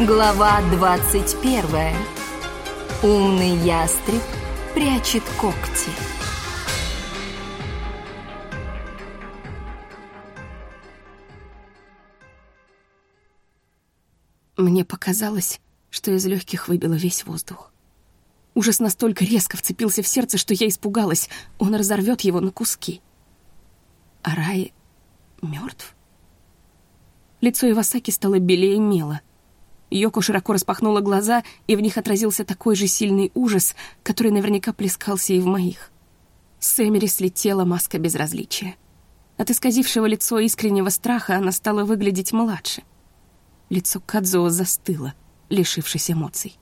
Глава 21. Умный ястреб прячет когти. Мне показалось, что из легких выбило весь воздух. Ужас настолько резко вцепился в сердце, что я испугалась, он разорвет его на куски. А Рай мертв? Лицо Ивасаки стало белее мела. Йоко широко распахнула глаза, и в них отразился такой же сильный ужас, который наверняка плескался и в моих. С Эмери слетела маска безразличия. От исказившего лицо искреннего страха она стала выглядеть младше. Лицо Кадзуо застыло, лишившись эмоций.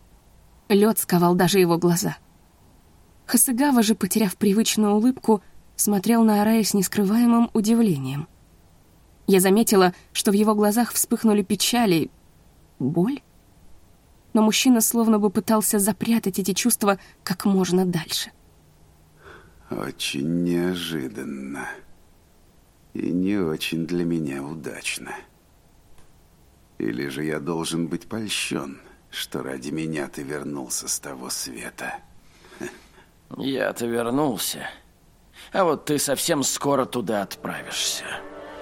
Лед сковал даже его глаза. Хасыгава же, потеряв привычную улыбку, смотрел на Арая с нескрываемым удивлением. Я заметила, что в его глазах вспыхнули печали боль? Но мужчина словно бы пытался запрятать эти чувства как можно дальше. Очень неожиданно. И не очень для меня удачно. Или же я должен быть польщен, что ради меня ты вернулся с того света? Я-то вернулся. А вот ты совсем скоро туда отправишься.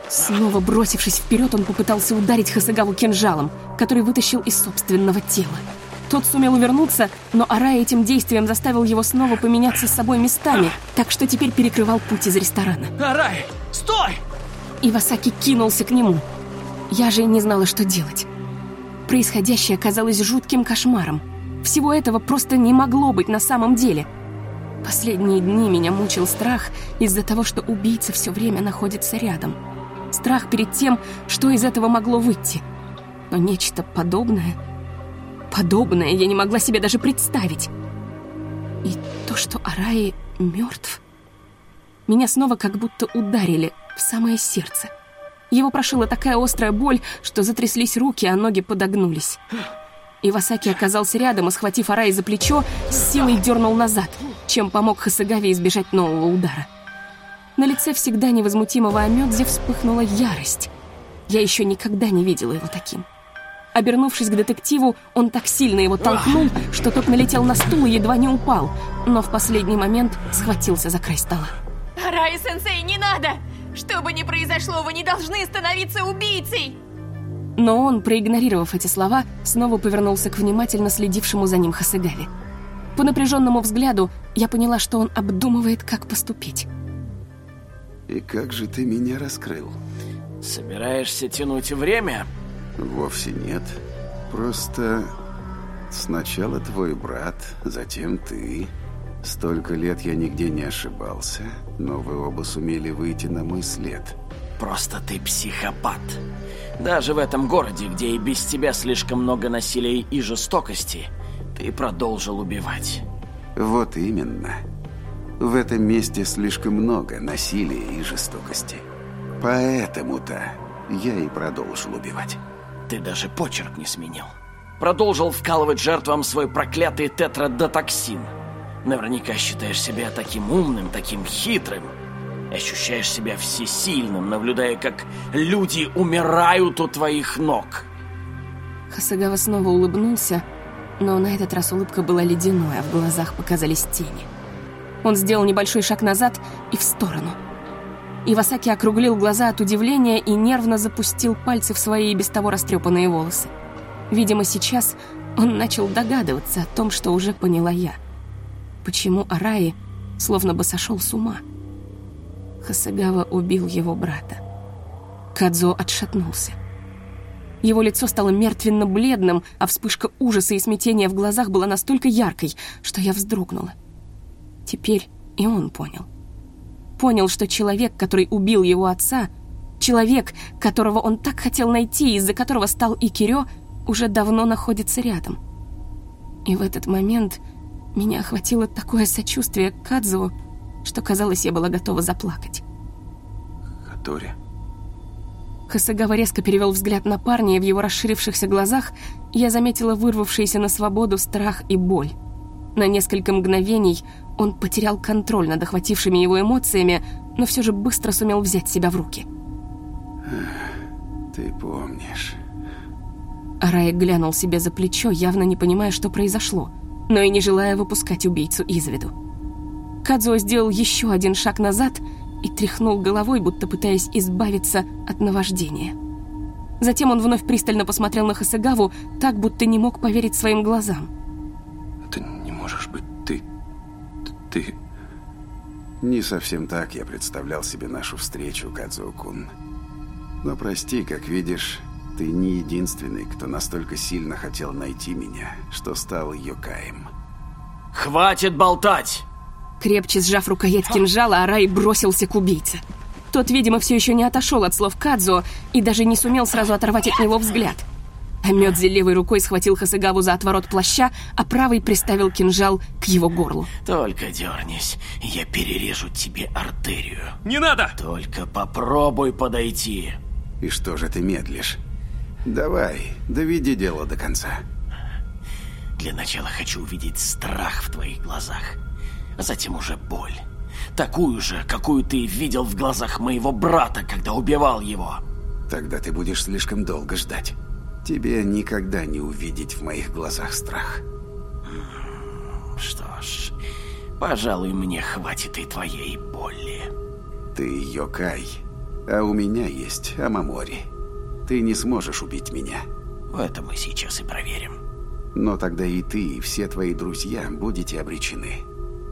Снова бросившись вперед, он попытался ударить Хасагаву кинжалом, который вытащил из собственного тела. Тот сумел увернуться, но Арай этим действием заставил его снова поменяться с собой местами, так что теперь перекрывал путь из ресторана. Арай, стой! Ивасаки кинулся к нему. Я же не знала, что делать. Происходящее казалось жутким кошмаром. Всего этого просто не могло быть на самом деле. Последние дни меня мучил страх из-за того, что убийца все время находится рядом страх перед тем, что из этого могло выйти. Но нечто подобное... Подобное я не могла себе даже представить. И то, что Араи мертв... Меня снова как будто ударили в самое сердце. Его прошила такая острая боль, что затряслись руки, а ноги подогнулись. Ивасаки оказался рядом и, схватив Араи за плечо, с силой дернул назад, чем помог Хасагаве избежать нового удара. На лице всегда невозмутимого Амёдзи вспыхнула ярость. Я еще никогда не видела его таким. Обернувшись к детективу, он так сильно его толкнул, что тот налетел на стул и едва не упал, но в последний момент схватился за край стола. Рай-сенсей, не надо! Что бы ни произошло, вы не должны становиться убийцей! Но он, проигнорировав эти слова, снова повернулся к внимательно следившему за ним Хасыгаве. По напряженному взгляду я поняла, что он обдумывает, как поступить. И как же ты меня раскрыл? Собираешься тянуть время? Вовсе нет. Просто сначала твой брат, затем ты. Столько лет я нигде не ошибался, но вы оба сумели выйти на мой след. Просто ты психопат. Даже в этом городе, где и без тебя слишком много насилия и жестокости, ты продолжил убивать. Вот именно. В этом месте слишком много насилия и жестокости. Поэтому-то я и продолжил убивать. Ты даже почерк не сменил. Продолжил вкалывать жертвам свой проклятый тетрадотоксин. Наверняка считаешь себя таким умным, таким хитрым. Ощущаешь себя всесильным, наблюдая, как люди умирают у твоих ног. Хасагава снова улыбнулся, но на этот раз улыбка была ледяной, а в глазах показались тени. Он сделал небольшой шаг назад и в сторону. Ивасаки округлил глаза от удивления и нервно запустил пальцы в свои и без того растрепанные волосы. Видимо, сейчас он начал догадываться о том, что уже поняла я. Почему Араи словно бы сошел с ума? Хасагава убил его брата. Кадзо отшатнулся. Его лицо стало мертвенно-бледным, а вспышка ужаса и смятения в глазах была настолько яркой, что я вздрогнула. Теперь и он понял. Понял, что человек, который убил его отца, человек, которого он так хотел найти, из-за которого стал и Кирё, уже давно находится рядом. И в этот момент меня охватило такое сочувствие к Кадзуо, что, казалось, я была готова заплакать. Хатори. Хасагава резко перевел взгляд на парня, и в его расширившихся глазах я заметила вырвавшиеся на свободу страх и боль. На несколько мгновений он потерял контроль над охватившими его эмоциями, но все же быстро сумел взять себя в руки. Ты помнишь. Арай глянул себе за плечо, явно не понимая, что произошло, но и не желая выпускать убийцу из виду. Кадзо сделал еще один шаг назад и тряхнул головой, будто пытаясь избавиться от наваждения. Затем он вновь пристально посмотрел на Хасагаву, так, будто не мог поверить своим глазам. «Ты не можешь быть... Ты... Ты...» Не совсем так я представлял себе нашу встречу, Кадзо-кун. Но прости, как видишь, ты не единственный, кто настолько сильно хотел найти меня, что стал Йокаем. «Хватит болтать!» Крепче сжав рукоять кинжала, Арай бросился к убийце. Тот, видимо, все еще не отошел от слов Кадзо и даже не сумел сразу оторвать от него взгляд. Амёдзи левой рукой схватил Хасагаву за отворот плаща, а правой приставил кинжал к его горлу. «Только дернись, я перережу тебе артерию». «Не надо!» «Только попробуй подойти». И что же ты медлишь? Давай, доведи дело до конца. Для начала хочу увидеть страх в твоих глазах, а затем уже боль. Такую же, какую ты видел в глазах моего брата, когда убивал его. Тогда ты будешь слишком долго ждать. Тебе никогда не увидеть в моих глазах страх. Что ж, пожалуй, мне хватит и твоей боли. Ты Йокай, а у меня есть Амамори. Ты не сможешь убить меня. Это мы сейчас и проверим. Но тогда и ты, и все твои друзья будете обречены.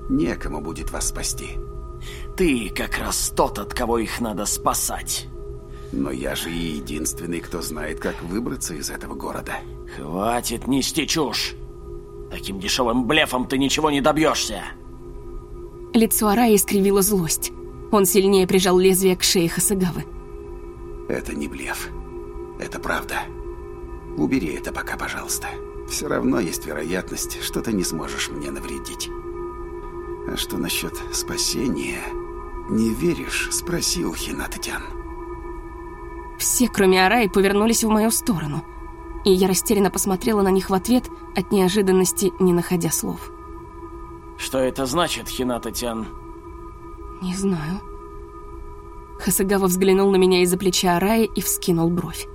Некому будет вас спасти. Ты как раз тот, от кого их надо спасать. Но я же и единственный, кто знает, как выбраться из этого города. Хватит нести чушь. Таким дешевым блефом ты ничего не добьешься. Лицо Араи искривило злость. Он сильнее прижал лезвие к шее Хасагавы. Это не блеф. Это правда. Убери это пока, пожалуйста. Все равно есть вероятность, что ты не сможешь мне навредить. А что насчет спасения? Не веришь? Спроси у Хинататян. Все, кроме Араи, повернулись в мою сторону. И я растерянно посмотрела на них в ответ, от неожиданности не находя слов. Что это значит, Хинататян? Не знаю. Хасагава взглянул на меня из-за плеча Араи и вскинул бровь.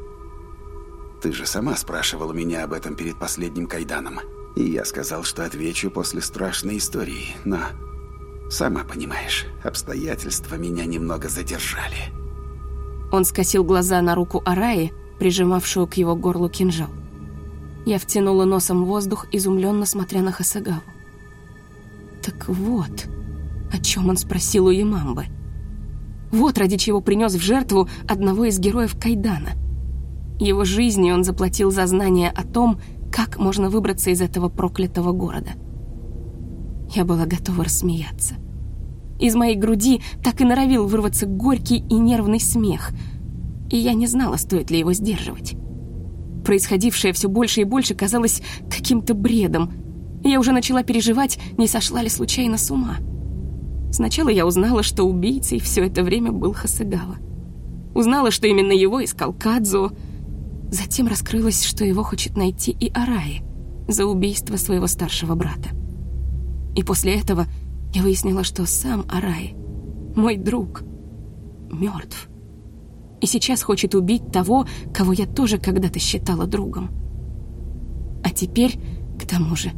Ты же сама спрашивала меня об этом перед последним кайданом. И я сказал, что отвечу после страшной истории, но... Сама понимаешь, обстоятельства меня немного задержали. Он скосил глаза на руку Араи, прижимавшую к его горлу кинжал. Я втянула носом воздух, изумленно смотря на Хасагаву. Так вот, о чем он спросил у Ямамбы. Вот ради чего принес в жертву одного из героев Кайдана. Его жизнью он заплатил за знание о том, как можно выбраться из этого проклятого города. Я была готова рассмеяться. Из моей груди так и норовил вырваться горький и нервный смех, и я не знала, стоит ли его сдерживать. Происходившее все больше и больше казалось каким-то бредом. Я уже начала переживать, не сошла ли случайно с ума. Сначала я узнала, что убийцей все это время был Хасагава. Узнала, что именно его искал Кадзо. Затем раскрылось, что его хочет найти и Араи за убийство своего старшего брата. И после этого я выяснила, что сам Араи, мой друг, мертв. И сейчас хочет убить того, кого я тоже когда-то считала другом. А теперь, к тому же,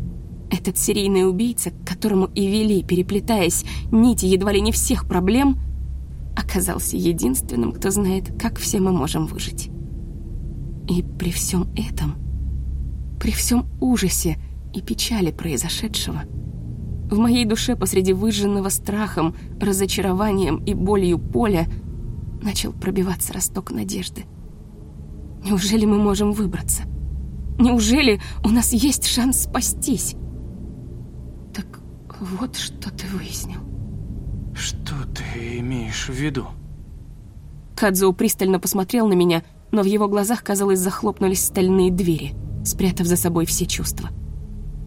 этот серийный убийца, к которому и вели, переплетаясь нити едва ли не всех проблем, оказался единственным, кто знает, как все мы можем выжить. И при всем этом, при всем ужасе и печали произошедшего, в моей душе посреди выжженного страхом, разочарованием и болью поля начал пробиваться росток надежды. Неужели мы можем выбраться? Неужели у нас есть шанс спастись? Так вот что ты выяснил. Что ты имеешь в виду? Кадзо пристально посмотрел на меня, но в его глазах, казалось, захлопнулись стальные двери, спрятав за собой все чувства.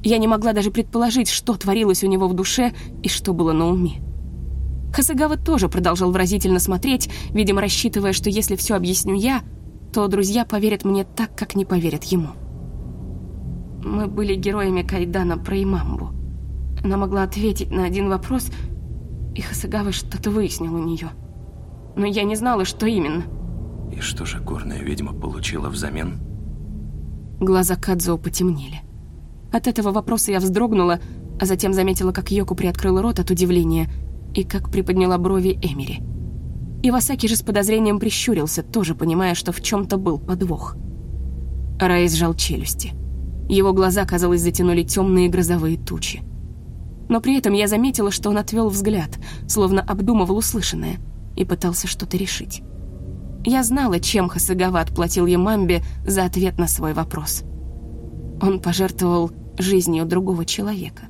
Я не могла даже предположить, что творилось у него в душе и что было на уме. Хасагава тоже продолжал выразительно смотреть, видимо, рассчитывая, что если все объясню я, то друзья поверят мне так, как не поверят ему. Мы были героями Кайдана про Имамбу. Она могла ответить на один вопрос, и Хасагава что-то выяснил у нее. Но я не знала, что именно. И что же горная ведьма получила взамен? Глаза Кадзо потемнели. От этого вопроса я вздрогнула, а затем заметила, как Йоку приоткрыла рот от удивления и как приподняла брови Эмери. Ивасаки же с подозрением прищурился, тоже понимая, что в чем то был подвох. Рай сжал челюсти. Его глаза, казалось, затянули темные грозовые тучи. Но при этом я заметила, что он отвел взгляд, словно обдумывал услышанное, и пытался что-то решить. Я знала, чем Хасагава отплатил Ямамбе за ответ на свой вопрос. Он пожертвовал жизнью другого человека.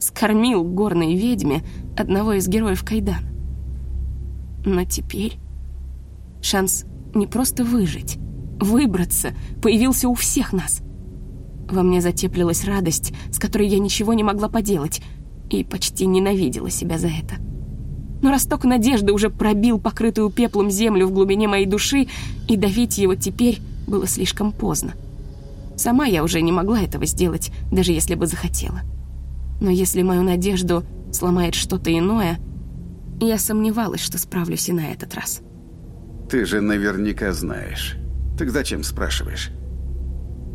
Скормил горной ведьме одного из героев Кайдан. Но теперь шанс не просто выжить, выбраться появился у всех нас. Во мне затеплилась радость, с которой я ничего не могла поделать, и почти ненавидела себя за это. Но росток надежды уже пробил покрытую пеплом землю в глубине моей души, и давить его теперь было слишком поздно. Сама я уже не могла этого сделать, даже если бы захотела. Но если мою надежду сломает что-то иное, я сомневалась, что справлюсь и на этот раз. Ты же наверняка знаешь. Так зачем спрашиваешь?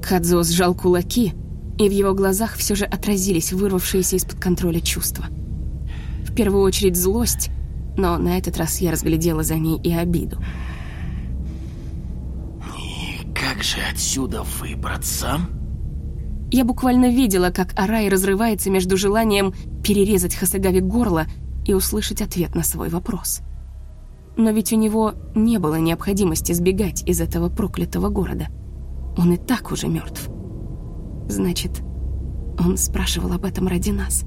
Кадзо сжал кулаки, и в его глазах все же отразились вырвавшиеся из-под контроля чувства. В первую очередь злость, но на этот раз я разглядела за ней и обиду. И как же отсюда выбраться? Я буквально видела, как Арай разрывается между желанием перерезать Хасагаве горло и услышать ответ на свой вопрос. Но ведь у него не было необходимости сбегать из этого проклятого города. Он и так уже мертв. Значит, он спрашивал об этом ради нас.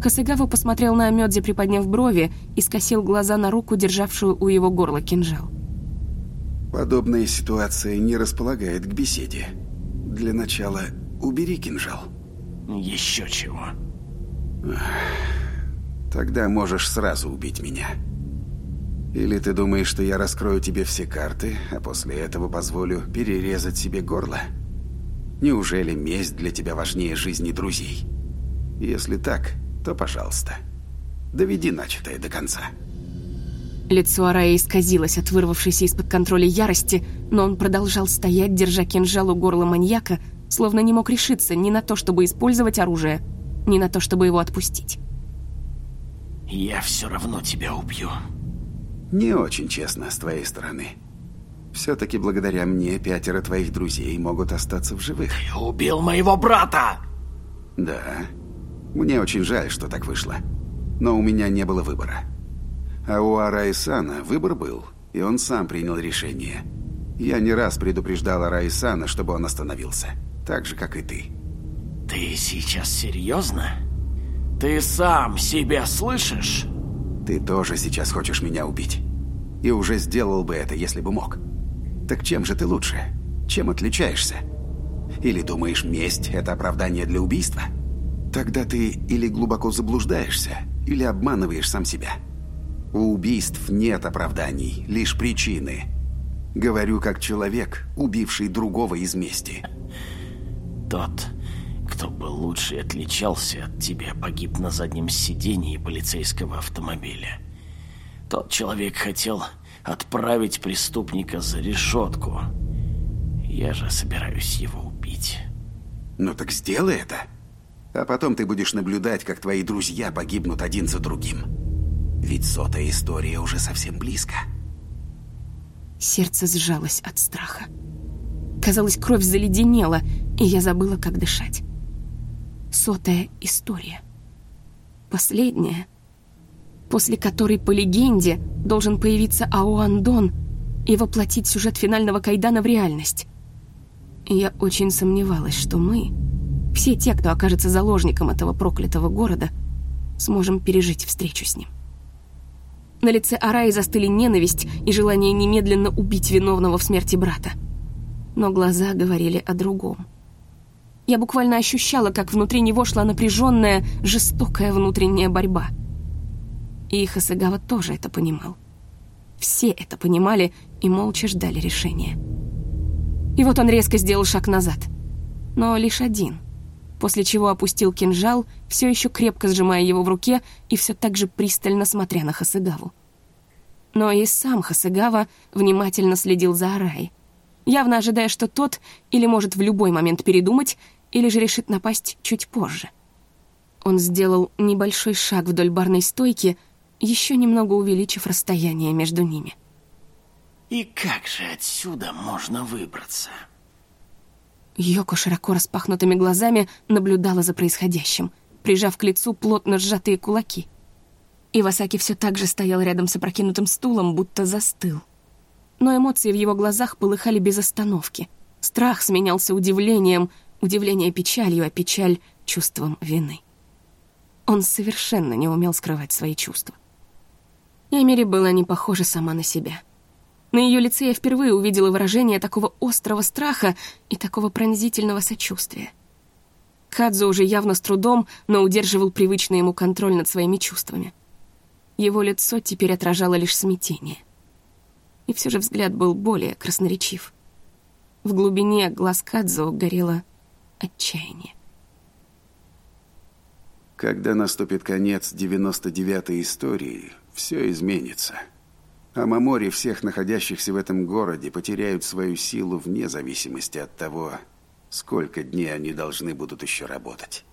Хасагава посмотрел на Амёдзи, приподняв брови, и скосил глаза на руку, державшую у его горла кинжал. Подобная ситуация не располагает к беседе. Для начала убери кинжал. Еще чего. Тогда можешь сразу убить меня. Или ты думаешь, что я раскрою тебе все карты, а после этого позволю перерезать себе горло? Неужели месть для тебя важнее жизни друзей? Если так, то пожалуйста, доведи начатое до конца. Лицо Араи исказилось от вырвавшейся из-под контроля ярости, но он продолжал стоять, держа кинжал у горла маньяка, словно не мог решиться ни на то, чтобы использовать оружие, ни на то, чтобы его отпустить. «Я все равно тебя убью», не очень честно с твоей стороны. Все-таки благодаря мне пятеро твоих друзей могут остаться в живых. Ты убил моего брата! Да. Мне очень жаль, что так вышло. Но у меня не было выбора. А у Араисана выбор был, и он сам принял решение. Я не раз предупреждал Араисана, чтобы он остановился. Так же, как и ты. Ты сейчас серьезно? Ты сам себя слышишь? Ты тоже сейчас хочешь меня убить. И уже сделал бы это, если бы мог. Так чем же ты лучше? Чем отличаешься? Или думаешь, месть – это оправдание для убийства? Тогда ты или глубоко заблуждаешься, или обманываешь сам себя. У убийств нет оправданий, лишь причины. Говорю как человек, убивший другого из мести. Тот, кто бы лучше отличался от тебя, погиб на заднем сидении полицейского автомобиля. Тот человек хотел отправить преступника за решетку. Я же собираюсь его убить. Ну так сделай это. А потом ты будешь наблюдать, как твои друзья погибнут один за другим. Ведь сотая история уже совсем близко. Сердце сжалось от страха. Казалось, кровь заледенела, и я забыла, как дышать сотая история. Последняя, после которой, по легенде, должен появиться Аоандон и воплотить сюжет финального Кайдана в реальность. Я очень сомневалась, что мы, все те, кто окажется заложником этого проклятого города, сможем пережить встречу с ним. На лице Араи застыли ненависть и желание немедленно убить виновного в смерти брата. Но глаза говорили о другом. Я буквально ощущала, как внутри него шла напряженная, жестокая внутренняя борьба. И Хасагава тоже это понимал. Все это понимали и молча ждали решения. И вот он резко сделал шаг назад. Но лишь один. После чего опустил кинжал, все еще крепко сжимая его в руке и все так же пристально смотря на Хасагаву. Но и сам Хасагава внимательно следил за Араей. явно ожидая, что тот или может в любой момент передумать, или же решит напасть чуть позже. Он сделал небольшой шаг вдоль барной стойки, еще немного увеличив расстояние между ними. И как же отсюда можно выбраться? Йоко широко распахнутыми глазами наблюдала за происходящим, прижав к лицу плотно сжатые кулаки. Ивасаки все так же стоял рядом с опрокинутым стулом, будто застыл. Но эмоции в его глазах полыхали без остановки. Страх сменялся удивлением, удивление печалью, а печаль — чувством вины. Он совершенно не умел скрывать свои чувства. Эмери была не похожа сама на себя. На ее лице я впервые увидела выражение такого острого страха и такого пронзительного сочувствия. Кадзо уже явно с трудом, но удерживал привычный ему контроль над своими чувствами. Его лицо теперь отражало лишь смятение. И все же взгляд был более красноречив. В глубине глаз Кадзо горело отчаяние. Когда наступит конец 99-й истории, все изменится. А Мамори всех находящихся в этом городе потеряют свою силу вне зависимости от того, сколько дней они должны будут еще работать.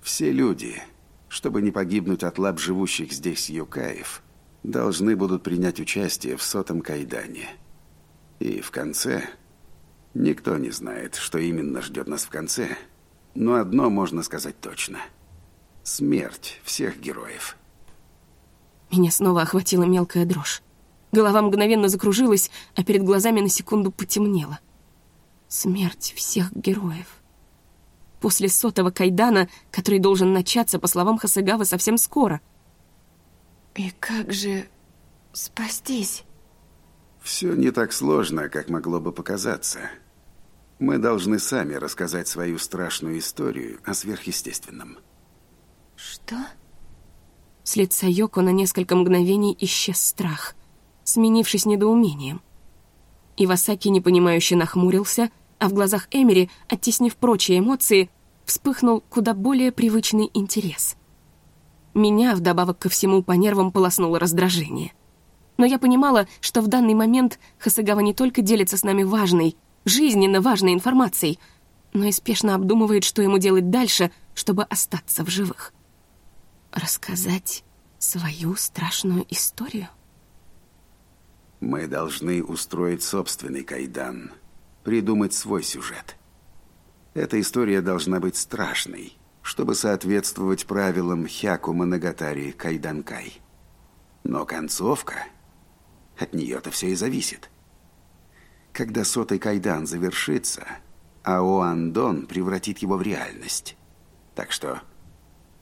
Все люди, чтобы не погибнуть от лап живущих здесь юкаев, должны будут принять участие в сотом кайдане. И в конце... Никто не знает, что именно ждет нас в конце, но одно можно сказать точно. Смерть всех героев. Меня снова охватила мелкая дрожь. Голова мгновенно закружилась, а перед глазами на секунду потемнело. Смерть всех героев после сотого кайдана, который должен начаться, по словам Хасагавы, совсем скоро. И как же спастись? Все не так сложно, как могло бы показаться. Мы должны сами рассказать свою страшную историю о сверхъестественном. Что? С лица Йоко на несколько мгновений исчез страх, сменившись недоумением. Ивасаки непонимающе нахмурился, а в глазах Эмери, оттеснив прочие эмоции, вспыхнул куда более привычный интерес. Меня, вдобавок ко всему, по нервам полоснуло раздражение. Но я понимала, что в данный момент Хасагава не только делится с нами важной, жизненно важной информацией, но и спешно обдумывает, что ему делать дальше, чтобы остаться в живых. Рассказать свою страшную историю? Мы должны устроить собственный кайдан, придумать свой сюжет. Эта история должна быть страшной, чтобы соответствовать правилам Хяку Моногатари Кайданкай. Но концовка... От нее-то все и зависит. Когда сотый кайдан завершится, Ао Андон превратит его в реальность. Так что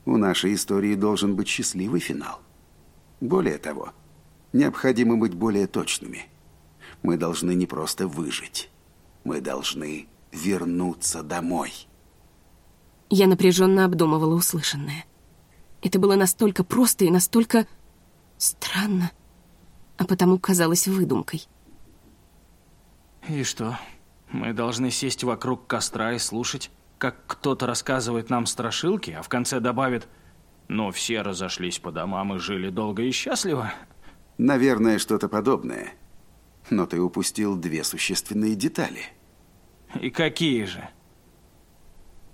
у нашей истории должен быть счастливый финал. Более того, необходимо быть более точными. Мы должны не просто выжить. Мы должны вернуться домой. Я напряженно обдумывала услышанное. Это было настолько просто и настолько странно, а потому казалось выдумкой. И что? Мы должны сесть вокруг костра и слушать, как кто-то рассказывает нам страшилки, а в конце добавит «Но все разошлись по домам и жили долго и счастливо». Наверное, что-то подобное. Но ты упустил две существенные детали – и какие же?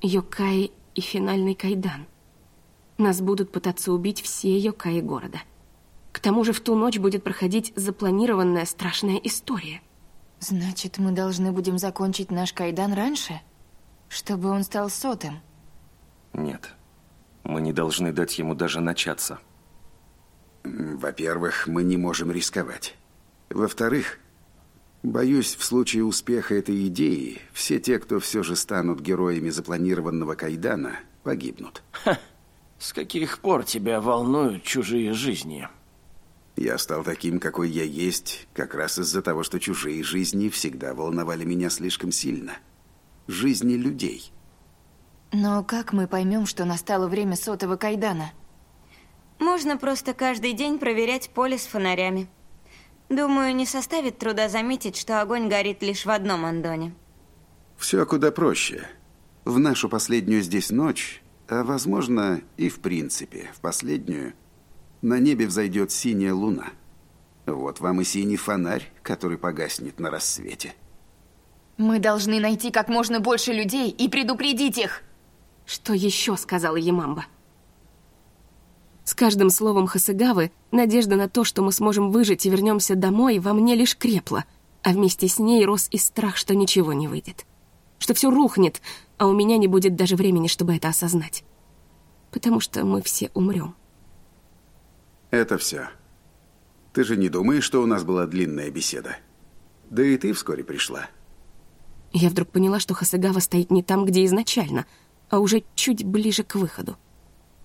Йокай и финальный кайдан. Нас будут пытаться убить все йокаи города. К тому же в ту ночь будет проходить запланированная страшная история. Значит, мы должны будем закончить наш кайдан раньше? Чтобы он стал сотым? Нет. Мы не должны дать ему даже начаться. Во-первых, мы не можем рисковать. Во-вторых, Боюсь, в случае успеха этой идеи, все те, кто все же станут героями запланированного Кайдана, погибнут. Ха. С каких пор тебя волнуют чужие жизни? Я стал таким, какой я есть, как раз из-за того, что чужие жизни всегда волновали меня слишком сильно. Жизни людей. Но как мы поймем, что настало время сотого Кайдана? Можно просто каждый день проверять поле с фонарями. Думаю, не составит труда заметить, что огонь горит лишь в одном Андоне. Все куда проще. В нашу последнюю здесь ночь, а возможно и в принципе, в последнюю, на небе взойдет синяя луна. Вот вам и синий фонарь, который погаснет на рассвете. Мы должны найти как можно больше людей и предупредить их. Что еще сказала Ямамба? С каждым словом Хасыгавы надежда на то, что мы сможем выжить и вернемся домой, во мне лишь крепла, а вместе с ней рос и страх, что ничего не выйдет. Что все рухнет, а у меня не будет даже времени, чтобы это осознать. Потому что мы все умрем. Это все. Ты же не думаешь, что у нас была длинная беседа? Да и ты вскоре пришла. Я вдруг поняла, что Хасагава стоит не там, где изначально, а уже чуть ближе к выходу.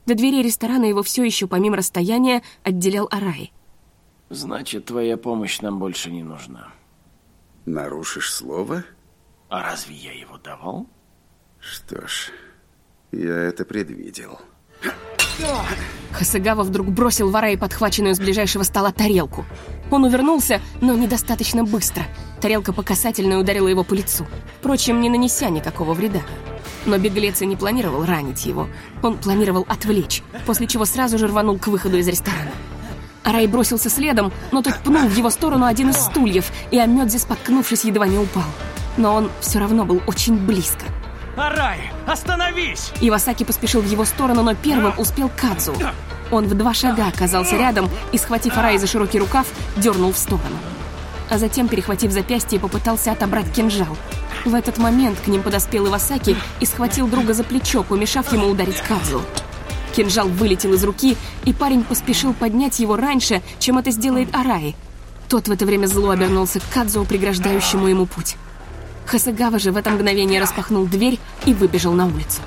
До двери ресторана его все еще, помимо расстояния, отделял Араи. Значит, твоя помощь нам больше не нужна. Нарушишь слово? А разве я его давал? Что ж, я это предвидел. Хасагава вдруг бросил в Араи подхваченную с ближайшего стола тарелку. Он увернулся, но недостаточно быстро. Тарелка по касательной ударила его по лицу, впрочем, не нанеся никакого вреда. Но беглец и не планировал ранить его. Он планировал отвлечь, после чего сразу же рванул к выходу из ресторана. Арай бросился следом, но тот пнул в его сторону один из стульев, и Амёдзи, споткнувшись, едва не упал. Но он все равно был очень близко. Арай, остановись! Ивасаки поспешил в его сторону, но первым успел Кадзу. Он в два шага оказался рядом и, схватив Арай за широкий рукав, дернул в сторону. А затем, перехватив запястье, попытался отобрать кинжал. В этот момент к ним подоспел Ивасаки и схватил друга за плечо, помешав ему ударить Кадзу. Кинжал вылетел из руки, и парень поспешил поднять его раньше, чем это сделает Араи. Тот в это время зло обернулся к Кадзу, преграждающему ему путь. Хасагава же в это мгновение распахнул дверь и выбежал на улицу.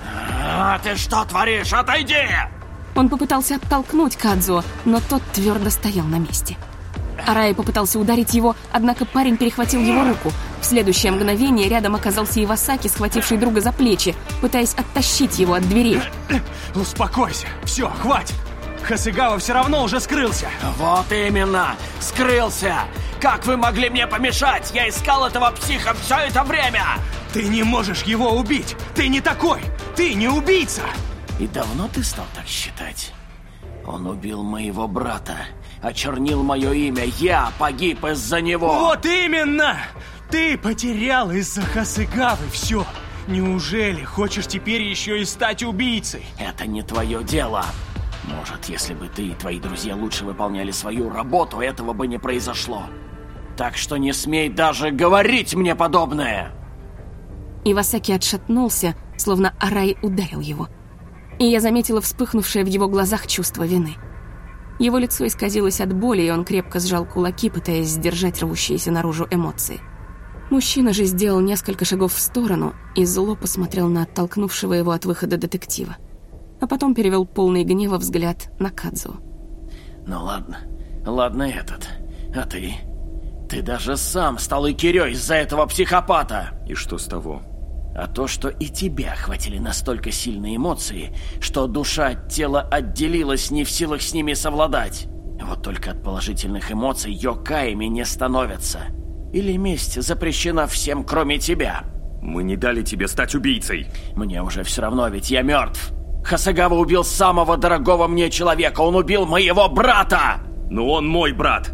А ты что творишь? Отойди! Он попытался оттолкнуть Кадзо, но тот твердо стоял на месте. Араи попытался ударить его, однако парень перехватил его руку. В следующее мгновение рядом оказался Ивасаки, схвативший друга за плечи, пытаясь оттащить его от дверей. Успокойся. Все, хватит. Хасыгава все равно уже скрылся. Вот именно! Скрылся! Как вы могли мне помешать? Я искал этого психа все это время! Ты не можешь его убить! Ты не такой! Ты не убийца! И давно ты стал так считать? Он убил моего брата, очернил мое имя, я погиб из-за него! Вот именно! Ты потерял из-за Хасыгавы все! Неужели хочешь теперь еще и стать убийцей? Это не твое дело! Может, если бы ты и твои друзья лучше выполняли свою работу, этого бы не произошло. Так что не смей даже говорить мне подобное!» Ивасаки отшатнулся, словно Арай ударил его. И я заметила вспыхнувшее в его глазах чувство вины. Его лицо исказилось от боли, и он крепко сжал кулаки, пытаясь сдержать рвущиеся наружу эмоции. Мужчина же сделал несколько шагов в сторону и зло посмотрел на оттолкнувшего его от выхода детектива. А потом перевел полный гнева взгляд на Кадзу. «Ну ладно, ладно этот. А ты? Ты даже сам стал икирёй из-за этого психопата!» И что с того? А то, что и тебя охватили настолько сильные эмоции, что душа от тела отделилась, не в силах с ними совладать. Вот только от положительных эмоций йокаями не становятся. Или месть запрещена всем, кроме тебя. Мы не дали тебе стать убийцей. Мне уже все равно, ведь я мертв. Хасагава убил самого дорогого мне человека. Он убил моего брата! Но он мой брат.